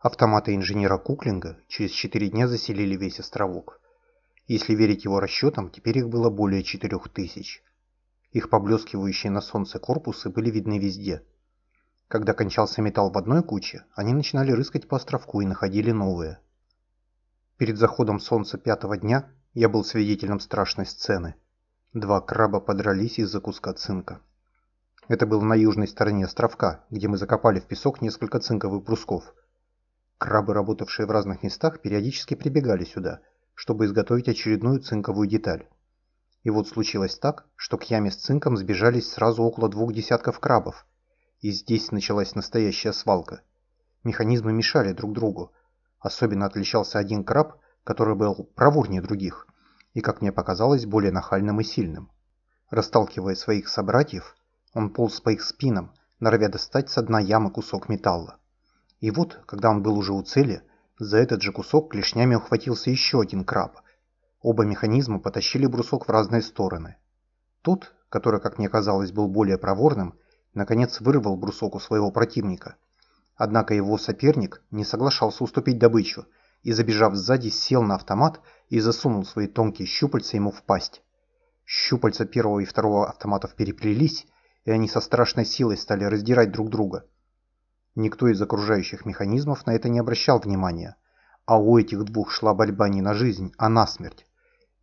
Автоматы инженера Куклинга через четыре дня заселили весь островок. Если верить его расчетам, теперь их было более четырех тысяч. Их поблескивающие на солнце корпусы были видны везде. Когда кончался металл в одной куче, они начинали рыскать по островку и находили новые. Перед заходом солнца пятого дня я был свидетелем страшной сцены. Два краба подрались из-за куска цинка. Это было на южной стороне островка, где мы закопали в песок несколько цинковых брусков – Крабы, работавшие в разных местах, периодически прибегали сюда, чтобы изготовить очередную цинковую деталь. И вот случилось так, что к яме с цинком сбежались сразу около двух десятков крабов, и здесь началась настоящая свалка. Механизмы мешали друг другу. Особенно отличался один краб, который был проворнее других, и, как мне показалось, более нахальным и сильным. Расталкивая своих собратьев, он полз по их спинам, норовя достать с дна ямы кусок металла. И вот, когда он был уже у цели, за этот же кусок клешнями ухватился еще один краб. Оба механизма потащили брусок в разные стороны. Тот, который, как мне казалось, был более проворным, наконец вырвал брусок у своего противника. Однако его соперник не соглашался уступить добычу и, забежав сзади, сел на автомат и засунул свои тонкие щупальца ему в пасть. Щупальца первого и второго автоматов переплелись, и они со страшной силой стали раздирать друг друга. Никто из окружающих механизмов на это не обращал внимания, а у этих двух шла борьба не на жизнь, а на смерть.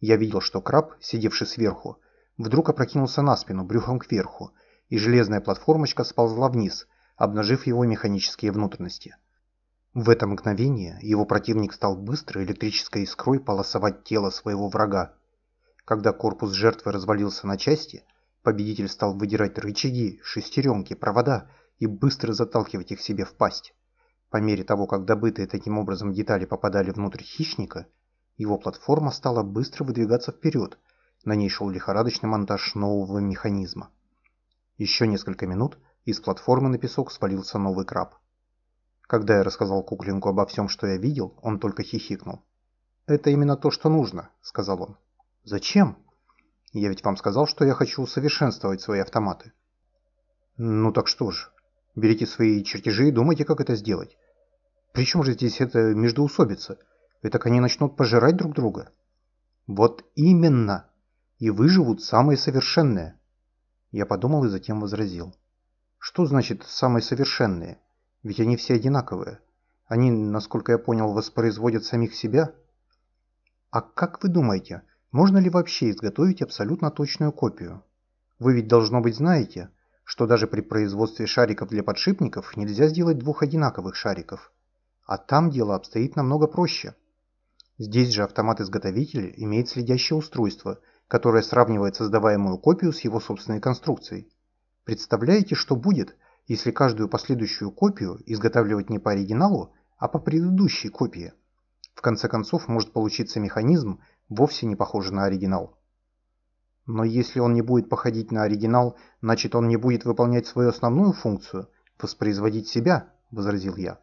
Я видел, что краб, сидевший сверху, вдруг опрокинулся на спину, брюхом кверху, и железная платформочка сползла вниз, обнажив его механические внутренности. В это мгновение его противник стал быстро электрической искрой полосовать тело своего врага. Когда корпус жертвы развалился на части, победитель стал выдирать рычаги, шестеренки, провода и быстро заталкивать их себе в пасть. По мере того, как добытые таким образом детали попадали внутрь хищника, его платформа стала быстро выдвигаться вперед, на ней шел лихорадочный монтаж нового механизма. Еще несколько минут, из платформы на песок свалился новый краб. Когда я рассказал Куклинку обо всем, что я видел, он только хихикнул. «Это именно то, что нужно», — сказал он. «Зачем? Я ведь вам сказал, что я хочу усовершенствовать свои автоматы». «Ну так что же, Берите свои чертежи и думайте, как это сделать. Причем же здесь это междоусобица? Это они начнут пожирать друг друга. Вот именно. И выживут самые совершенные. Я подумал и затем возразил. Что значит «самые совершенные»? Ведь они все одинаковые. Они, насколько я понял, воспроизводят самих себя. А как вы думаете, можно ли вообще изготовить абсолютно точную копию? Вы ведь, должно быть, знаете, что даже при производстве шариков для подшипников нельзя сделать двух одинаковых шариков. А там дело обстоит намного проще. Здесь же автомат-изготовитель имеет следящее устройство, которое сравнивает создаваемую копию с его собственной конструкцией. Представляете, что будет, если каждую последующую копию изготавливать не по оригиналу, а по предыдущей копии? В конце концов может получиться механизм, вовсе не похожий на оригинал. Но если он не будет походить на оригинал, значит он не будет выполнять свою основную функцию – воспроизводить себя, – возразил я.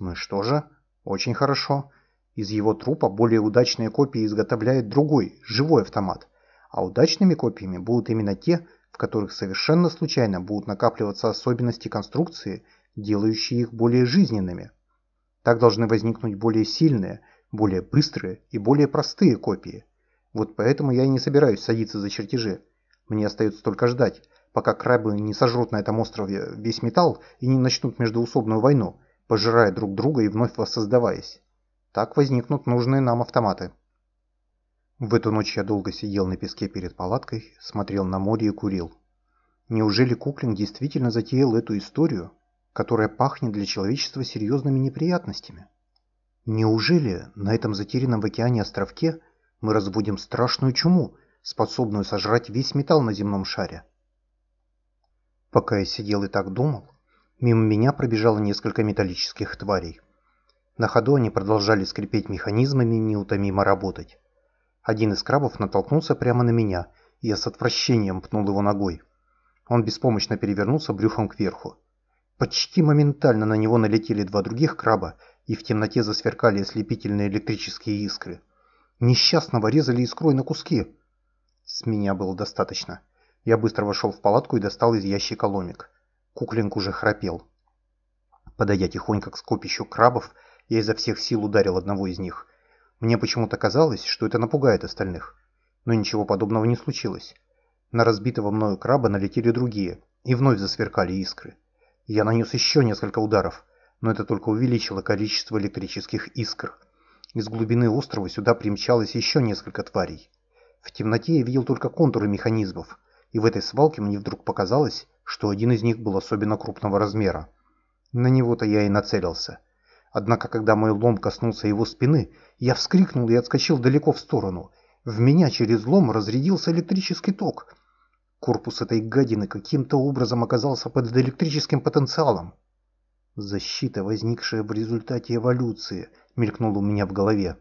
Ну и что же? Очень хорошо. Из его трупа более удачные копии изготовляет другой, живой автомат. А удачными копиями будут именно те, в которых совершенно случайно будут накапливаться особенности конструкции, делающие их более жизненными. Так должны возникнуть более сильные, более быстрые и более простые копии – вот поэтому я и не собираюсь садиться за чертежи. Мне остается только ждать, пока крабы не сожрут на этом острове весь металл и не начнут междуусобную войну, пожирая друг друга и вновь воссоздаваясь. Так возникнут нужные нам автоматы. В эту ночь я долго сидел на песке перед палаткой, смотрел на море и курил. Неужели Куклин действительно затеял эту историю, которая пахнет для человечества серьезными неприятностями? Неужели на этом затерянном в океане островке – мы разбудим страшную чуму, способную сожрать весь металл на земном шаре. Пока я сидел и так думал, мимо меня пробежало несколько металлических тварей. На ходу они продолжали скрипеть механизмами и неутомимо работать. Один из крабов натолкнулся прямо на меня, и я с отвращением пнул его ногой. Он беспомощно перевернулся брюхом кверху. Почти моментально на него налетели два других краба, и в темноте засверкали ослепительные электрические искры. Несчастного резали искрой на куски. С меня было достаточно. Я быстро вошел в палатку и достал из ящика ломик. Куклинг уже храпел. Подойдя тихонько к скопищу крабов, я изо всех сил ударил одного из них. Мне почему-то казалось, что это напугает остальных. Но ничего подобного не случилось. На разбитого мною краба налетели другие, и вновь засверкали искры. Я нанес еще несколько ударов, но это только увеличило количество электрических искр. Из глубины острова сюда примчалось еще несколько тварей. В темноте я видел только контуры механизмов, и в этой свалке мне вдруг показалось, что один из них был особенно крупного размера. На него-то я и нацелился. Однако, когда мой лом коснулся его спины, я вскрикнул и отскочил далеко в сторону. В меня через лом разрядился электрический ток. Корпус этой гадины каким-то образом оказался под электрическим потенциалом. «Защита, возникшая в результате эволюции», — мелькнула у меня в голове.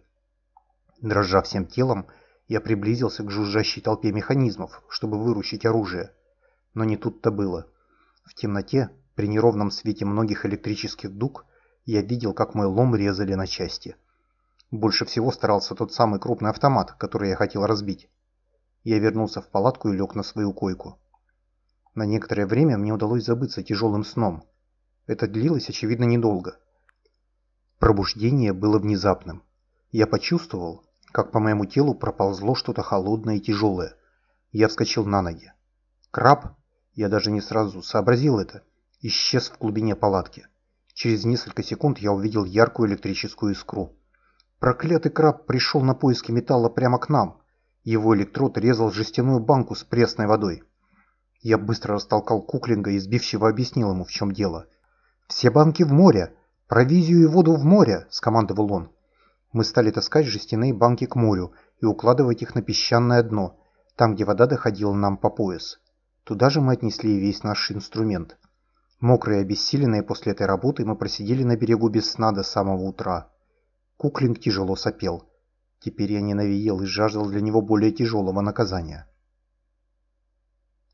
Дрожа всем телом, я приблизился к жужжащей толпе механизмов, чтобы выручить оружие. Но не тут-то было. В темноте, при неровном свете многих электрических дуг, я видел, как мой лом резали на части. Больше всего старался тот самый крупный автомат, который я хотел разбить. Я вернулся в палатку и лег на свою койку. На некоторое время мне удалось забыться тяжелым сном. Это длилось, очевидно, недолго. Пробуждение было внезапным. Я почувствовал, как по моему телу проползло что-то холодное и тяжелое. Я вскочил на ноги. Краб, я даже не сразу сообразил это, исчез в глубине палатки. Через несколько секунд я увидел яркую электрическую искру. Проклятый краб пришел на поиски металла прямо к нам. Его электрод резал жестяную банку с пресной водой. Я быстро растолкал Куклинга и сбивчиво объяснил ему, в чем дело. «Все банки в море! Провизию и воду в море!» – скомандовал он. Мы стали таскать жестяные банки к морю и укладывать их на песчаное дно, там, где вода доходила нам по пояс. Туда же мы отнесли весь наш инструмент. Мокрые и обессиленные после этой работы мы просидели на берегу без сна до самого утра. Куклинг тяжело сопел. Теперь я ненавидел и жаждал для него более тяжелого наказания.